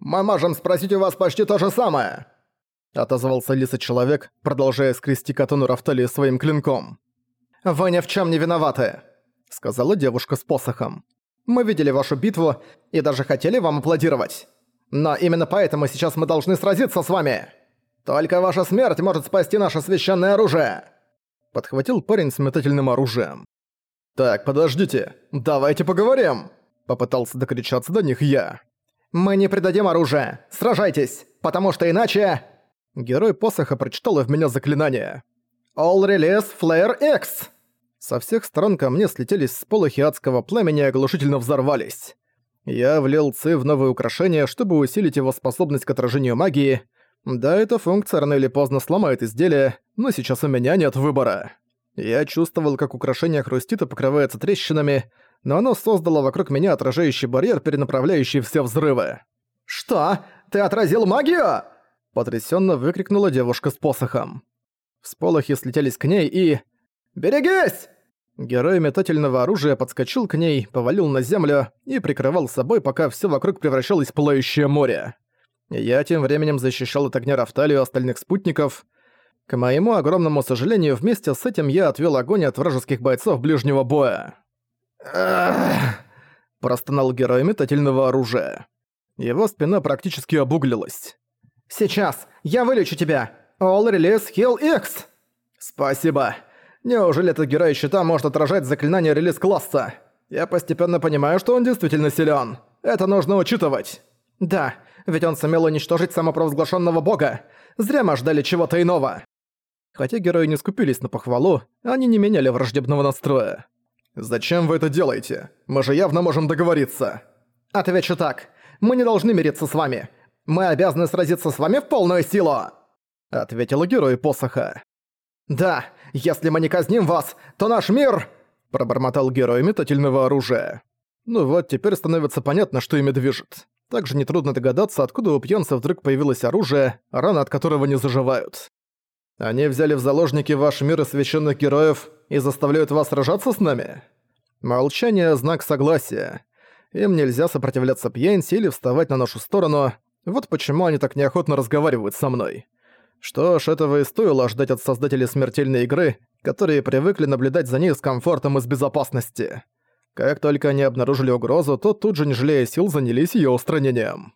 Мы можем спросить у вас почти то же самое!» Отозвался лиса-человек, продолжая скрести катану Рафталии своим клинком. «Вы ни в чем не виноваты!» Сказала девушка с посохом. «Мы видели вашу битву и даже хотели вам аплодировать. Но именно поэтому сейчас мы должны сразиться с вами. Только ваша смерть может спасти наше священное оружие!» Подхватил парень с метательным оружием. «Так, подождите, давайте поговорим!» Попытался докричаться до них я. «Мы не предадим оружие! Сражайтесь! Потому что иначе...» Герой посоха прочитал в меня заклинание. «All Release Flare X!» Со всех сторон ко мне слетелись сполохи адского пламени и оглушительно взорвались. Я влил ци в новое украшение, чтобы усилить его способность к отражению магии. Да, эта функция рано или поздно сломает изделие, но сейчас у меня нет выбора. Я чувствовал, как украшение хрустит и покрывается трещинами, но оно создало вокруг меня отражающий барьер, перенаправляющий все взрывы. «Что? Ты отразил магию?» Потрясенно выкрикнула девушка с посохом. Всполохи слетелись к ней и... «Берегись!» Герой метательного оружия подскочил к ней, повалил на землю и прикрывал собой, пока все вокруг превращалось в пылающее море. Я тем временем защищал от огня Рафталию остальных спутников. К моему огромному сожалению, вместе с этим я отвел огонь от вражеских бойцов ближнего боя. Простонал герой метательного оружия. Его спина практически обуглилась. «Сейчас! Я вылечу тебя! All Release Heal X!» «Спасибо! Неужели этот герой щита может отражать заклинание релиз-класса? Я постепенно понимаю, что он действительно силен. Это нужно учитывать!» «Да, ведь он сумел уничтожить самопровозглашенного бога. Зря мы ждали чего-то иного!» Хотя герои не скупились на похвалу, они не меняли враждебного настроя. «Зачем вы это делаете? Мы же явно можем договориться!» «Отвечу так. Мы не должны мириться с вами. Мы обязаны сразиться с вами в полную силу!» Ответил герой посоха. «Да, если мы не казним вас, то наш мир...» Пробормотал герой метательного оружия. Ну вот, теперь становится понятно, что ими движет. Также нетрудно догадаться, откуда у пьянца вдруг появилось оружие, раны от которого не заживают. Они взяли в заложники ваш мир и священных героев и заставляют вас сражаться с нами? Молчание – знак согласия. Им нельзя сопротивляться пьянце или вставать на нашу сторону. Вот почему они так неохотно разговаривают со мной. Что ж, этого и стоило ждать от создателей смертельной игры, которые привыкли наблюдать за ней с комфортом и с безопасности. Как только они обнаружили угрозу, то тут же, не жалея сил, занялись ее устранением.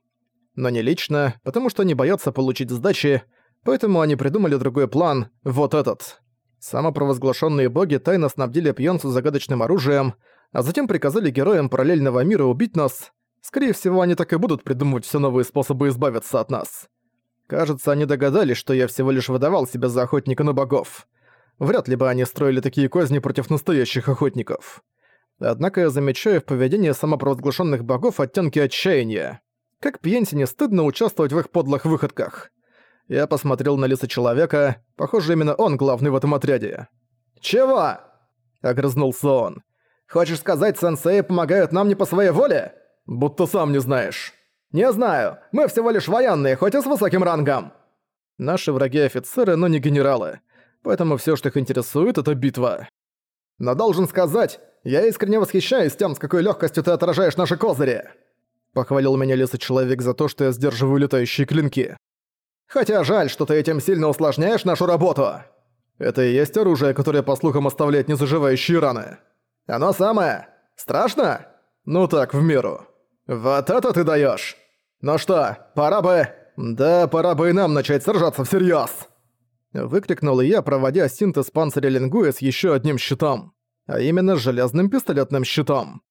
Но не лично, потому что они боятся получить сдачи, Поэтому они придумали другой план, вот этот. Самопровозглашенные боги тайно снабдили пьянцу загадочным оружием, а затем приказали героям параллельного мира убить нас. Скорее всего, они так и будут придумывать все новые способы избавиться от нас. Кажется, они догадались, что я всего лишь выдавал себя за охотника на богов. Вряд ли бы они строили такие козни против настоящих охотников. Однако я замечаю в поведении самопровозглашенных богов оттенки отчаяния. Как пьянте не стыдно участвовать в их подлых выходках. Я посмотрел на лицо человека. Похоже, именно он главный в этом отряде. «Чего?» — огрызнулся он. «Хочешь сказать, сенсеи помогают нам не по своей воле? Будто сам не знаешь». «Не знаю. Мы всего лишь военные, хоть и с высоким рангом». Наши враги офицеры, но не генералы. Поэтому все, что их интересует, это битва. Но должен сказать, я искренне восхищаюсь тем, с какой легкостью ты отражаешь наши козыри. Похвалил меня лесой человек за то, что я сдерживаю летающие клинки. Хотя жаль, что ты этим сильно усложняешь нашу работу. Это и есть оружие, которое, по слухам, оставляет незаживающие раны. Оно самое. Страшно? Ну так, в меру. Вот это ты даешь. Ну что, пора бы... Да, пора бы и нам начать сражаться всерьез. Выкрикнул я, проводя синтез панциря Лингуя с еще одним щитом. А именно с железным пистолетным щитом.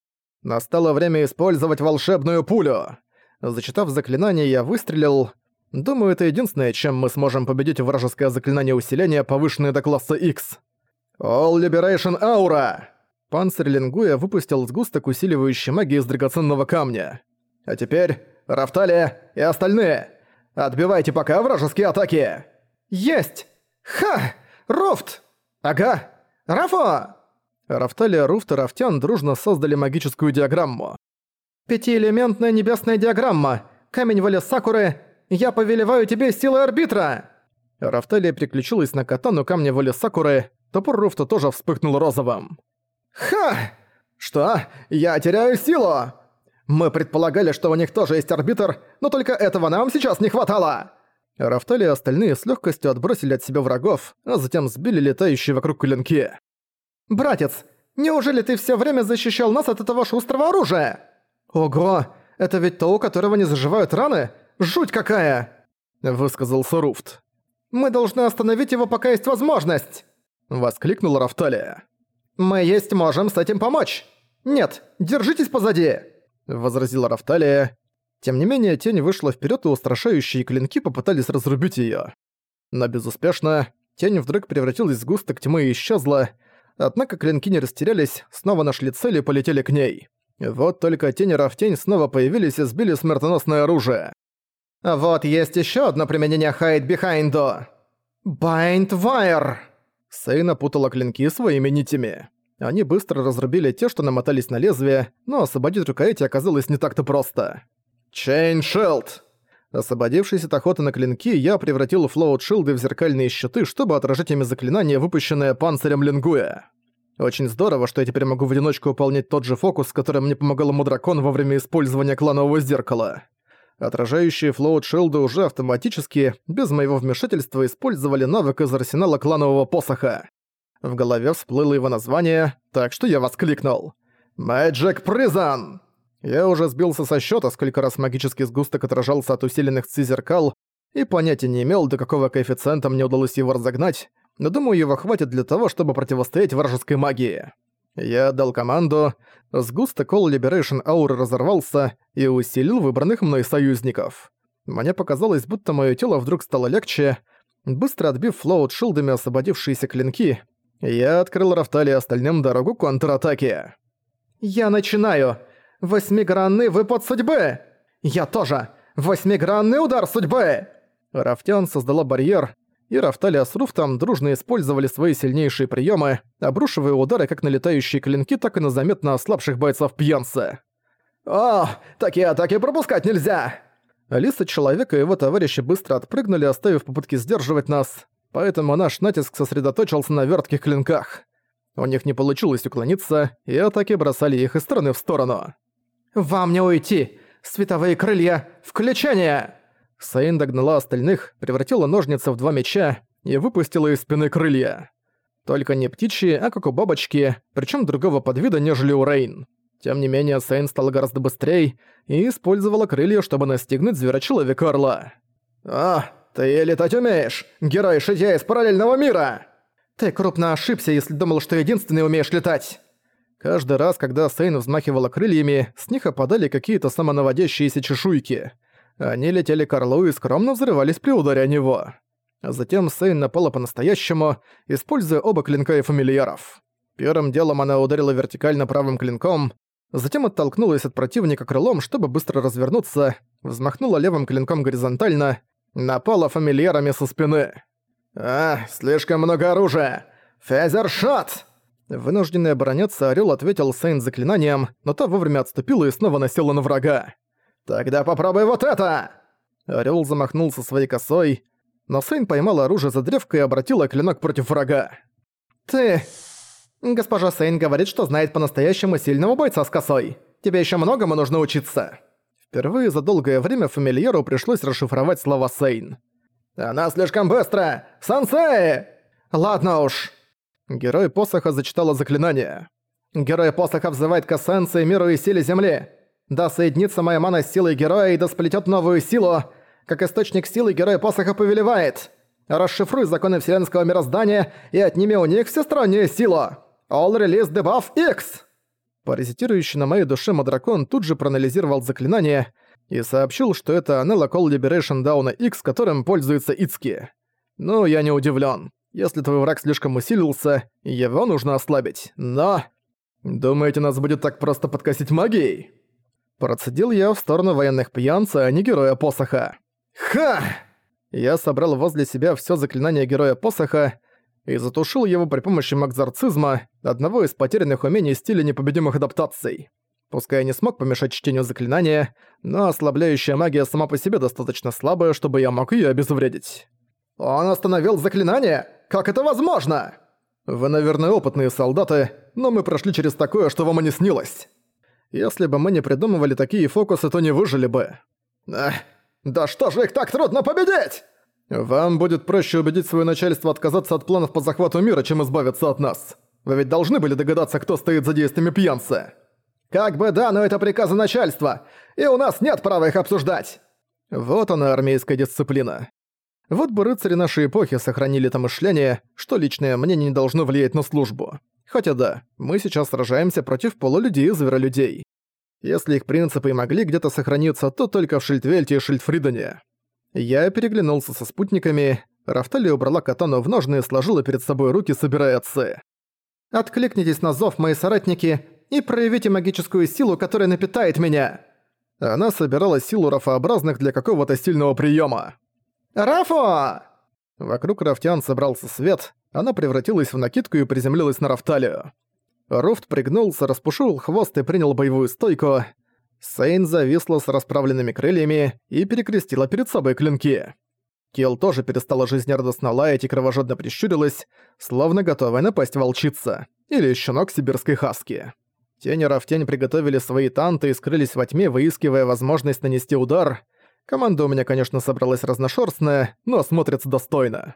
Настало время использовать волшебную пулю. Зачитав заклинание, я выстрелил, Думаю, это единственное, чем мы сможем победить вражеское заклинание усиления, повышенное до класса X. All Liberation Aura! Панцирь Лингуя выпустил сгусток усиливающей магии из драгоценного камня. А теперь, Рафталия и остальные, отбивайте пока вражеские атаки! Есть! Ха! Руфт! Ага! Рафа! Рафталия, Руфт и Рафтян дружно создали магическую диаграмму. Пятиэлементная небесная диаграмма. Камень воли Сакуры я повелеваю тебе силой арбитра!» Рафталия переключилась на катану камня воли Сакуры, топор Руфта тоже вспыхнул розовым. «Ха! Что? Я теряю силу! Мы предполагали, что у них тоже есть арбитр, но только этого нам сейчас не хватало!» Рафтали и остальные с легкостью отбросили от себя врагов, а затем сбили летающие вокруг клинки. «Братец, неужели ты все время защищал нас от этого шустрого оружия?» «Ого, это ведь то, у которого не заживают раны? Жуть какая!» Высказался Руфт. «Мы должны остановить его, пока есть возможность!» Воскликнула Рафталия. «Мы есть можем с этим помочь! Нет, держитесь позади!» Возразила Рафталия. Тем не менее, тень вышла вперед и устрашающие клинки попытались разрубить ее. Но безуспешно, тень вдруг превратилась в сгусток тьмы и исчезла, однако клинки не растерялись, снова нашли цель и полетели к ней. Вот только тень в тень снова появились и сбили смертоносное оружие. «Вот есть еще одно применение. Bind Wire!» Сейна путала клинки своими нитями. Они быстро разрубили те, что намотались на лезвие, но освободить рукояти оказалось не так-то просто. «Chain Shield!» Освободившись от охоты на клинки, я превратил флоут-шилды в зеркальные щиты, чтобы отражать ими заклинания, выпущенные панцирем Лингуя. Очень здорово, что я теперь могу в одиночку выполнять тот же фокус, с которым мне помогал Мудракон во время использования кланового зеркала. Отражающие флоут-шилды уже автоматически, без моего вмешательства, использовали навык из арсенала кланового посоха. В голове всплыло его название, так что я воскликнул. «Magic Prison!» Я уже сбился со счета, сколько раз магический сгусток отражался от усиленных ци-зеркал, и понятия не имел, до какого коэффициента мне удалось его разогнать, но думаю, его хватит для того, чтобы противостоять вражеской магии. Я дал команду, сгусток All Liberation ауры разорвался и усилил выбранных мной союзников. Мне показалось, будто мое тело вдруг стало легче. Быстро отбив флоут шилдами освободившиеся клинки, я открыл Рафтали остальным дорогу контратаки. «Я начинаю! Восьмигранный выпад судьбы! Я тоже! Восьмигранный удар судьбы!» Рафтян создала барьер, и Рафталия с Руфтом дружно использовали свои сильнейшие приемы, обрушивая удары как на летающие клинки, так и на заметно ослабших бойцов пьянца. «О, такие атаки пропускать нельзя!» Алиса Человека и его товарищи быстро отпрыгнули, оставив попытки сдерживать нас, поэтому наш натиск сосредоточился на вертких клинках. У них не получилось уклониться, и атаки бросали их из стороны в сторону. «Вам не уйти! Световые крылья! Включение!» Саин догнала остальных, превратила ножницы в два меча и выпустила из спины крылья. Только не птичьи, а как у бабочки, причем другого подвида, нежели у Рейн. Тем не менее, Сейн стала гораздо быстрее и использовала крылья, чтобы настигнуть зверочеловека Орла. «А, ты летать умеешь! Герой шитья из параллельного мира!» «Ты крупно ошибся, если думал, что единственный умеешь летать!» Каждый раз, когда Сейн взмахивала крыльями, с них опадали какие-то самонаводящиеся чешуйки. Они летели к Орлу и скромно взрывались при ударе о него. Затем Сейн напала по-настоящему, используя оба клинка и фамильяров. Первым делом она ударила вертикально правым клинком, затем оттолкнулась от противника крылом, чтобы быстро развернуться, взмахнула левым клинком горизонтально, напала фамильярами со спины. «А, слишком много оружия! Фезершот!» Вынужденный обороняться, Орел ответил Сейн заклинанием, но та вовремя отступила и снова насела на врага. «Тогда попробуй вот это!» Орёл замахнулся своей косой, но Сейн поймал оружие за древко и обратила клинок против врага. «Ты...» «Госпожа Сейн говорит, что знает по-настоящему сильного бойца с косой. Тебе ещё многому нужно учиться». Впервые за долгое время фамильяру пришлось расшифровать слова Сейн. «Она слишком быстро! Сансей!» «Ладно уж». Герой посоха зачитала заклинание. «Герой посоха взывает к эссенции, миру и силе Земли. Да соединится моя мана с силой героя и да сплетет новую силу, как источник силы герой посоха повелевает. Расшифруй законы вселенского мироздания и отними у них всестороннюю силу. All release debuff X. Паразитирующий на моей душе Мадракон тут же проанализировал заклинание и сообщил, что это аналог All Liberation Дауна X, которым пользуется Ицки. Ну, я не удивлен. Если твой враг слишком усилился, его нужно ослабить. Но... Думаете, нас будет так просто подкосить магией? Процедил я в сторону военных пьянца, а не героя посоха. «Ха!» Я собрал возле себя все заклинание героя посоха и затушил его при помощи макзарцизма, одного из потерянных умений стиля непобедимых адаптаций. Пускай я не смог помешать чтению заклинания, но ослабляющая магия сама по себе достаточно слабая, чтобы я мог ее обезвредить. «Он остановил заклинание? Как это возможно?» «Вы, наверное, опытные солдаты, но мы прошли через такое, что вам и не снилось». Если бы мы не придумывали такие фокусы, то не выжили бы. Эх, да что же их так трудно победить? Вам будет проще убедить свое начальство отказаться от планов по захвату мира, чем избавиться от нас. Вы ведь должны были догадаться, кто стоит за действиями пьянца. Как бы да, но это приказы начальства, и у нас нет права их обсуждать. Вот она, армейская дисциплина. Вот бы рыцари нашей эпохи сохранили это мышление, что личное мнение не должно влиять на службу. Хотя да, мы сейчас сражаемся против полулюдей и зверолюдей. Если их принципы и могли где-то сохраниться, то только в Шильдвельте и Шильдфридене. Я переглянулся со спутниками, Рафтали убрала катану в ножны и сложила перед собой руки, собирая отцы. «Откликнитесь на зов, мои соратники, и проявите магическую силу, которая напитает меня!» Она собирала силу рафообразных для какого-то сильного приема. «Рафо!» Вокруг рафтян собрался свет, она превратилась в накидку и приземлилась на рафталию. Руфт пригнулся, распушил хвост и принял боевую стойку. Сейн зависла с расправленными крыльями и перекрестила перед собой клинки. Килл тоже перестала жизнерадостно лаять и кровожадно прищурилась, словно готовая напасть волчица или щенок сибирской хаски. Тени Рафтень приготовили свои танты и скрылись во тьме, выискивая возможность нанести удар. Команда у меня, конечно, собралась разношерстная, но смотрится достойно.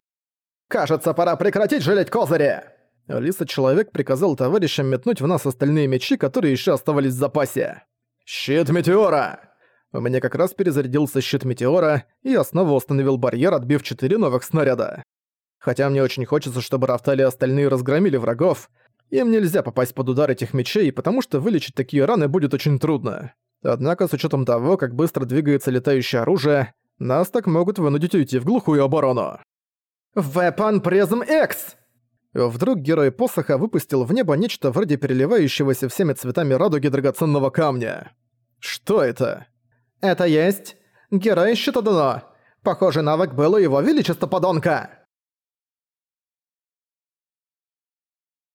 «Кажется, пора прекратить жалеть козыри!» Лиса-человек приказал товарищам метнуть в нас остальные мечи, которые еще оставались в запасе. «Щит Метеора!» У меня как раз перезарядился щит Метеора, и я снова установил барьер, отбив четыре новых снаряда. Хотя мне очень хочется, чтобы Рафтали и остальные разгромили врагов, им нельзя попасть под удар этих мечей, потому что вылечить такие раны будет очень трудно. Однако с учетом того, как быстро двигается летающее оружие, нас так могут вынудить уйти в глухую оборону. «Weapon Prism X!» Вдруг герой посоха выпустил в небо нечто вроде переливающегося всеми цветами радуги драгоценного камня. Что это? Это есть герой Щитодоно. Похожий навык был у его величества подонка.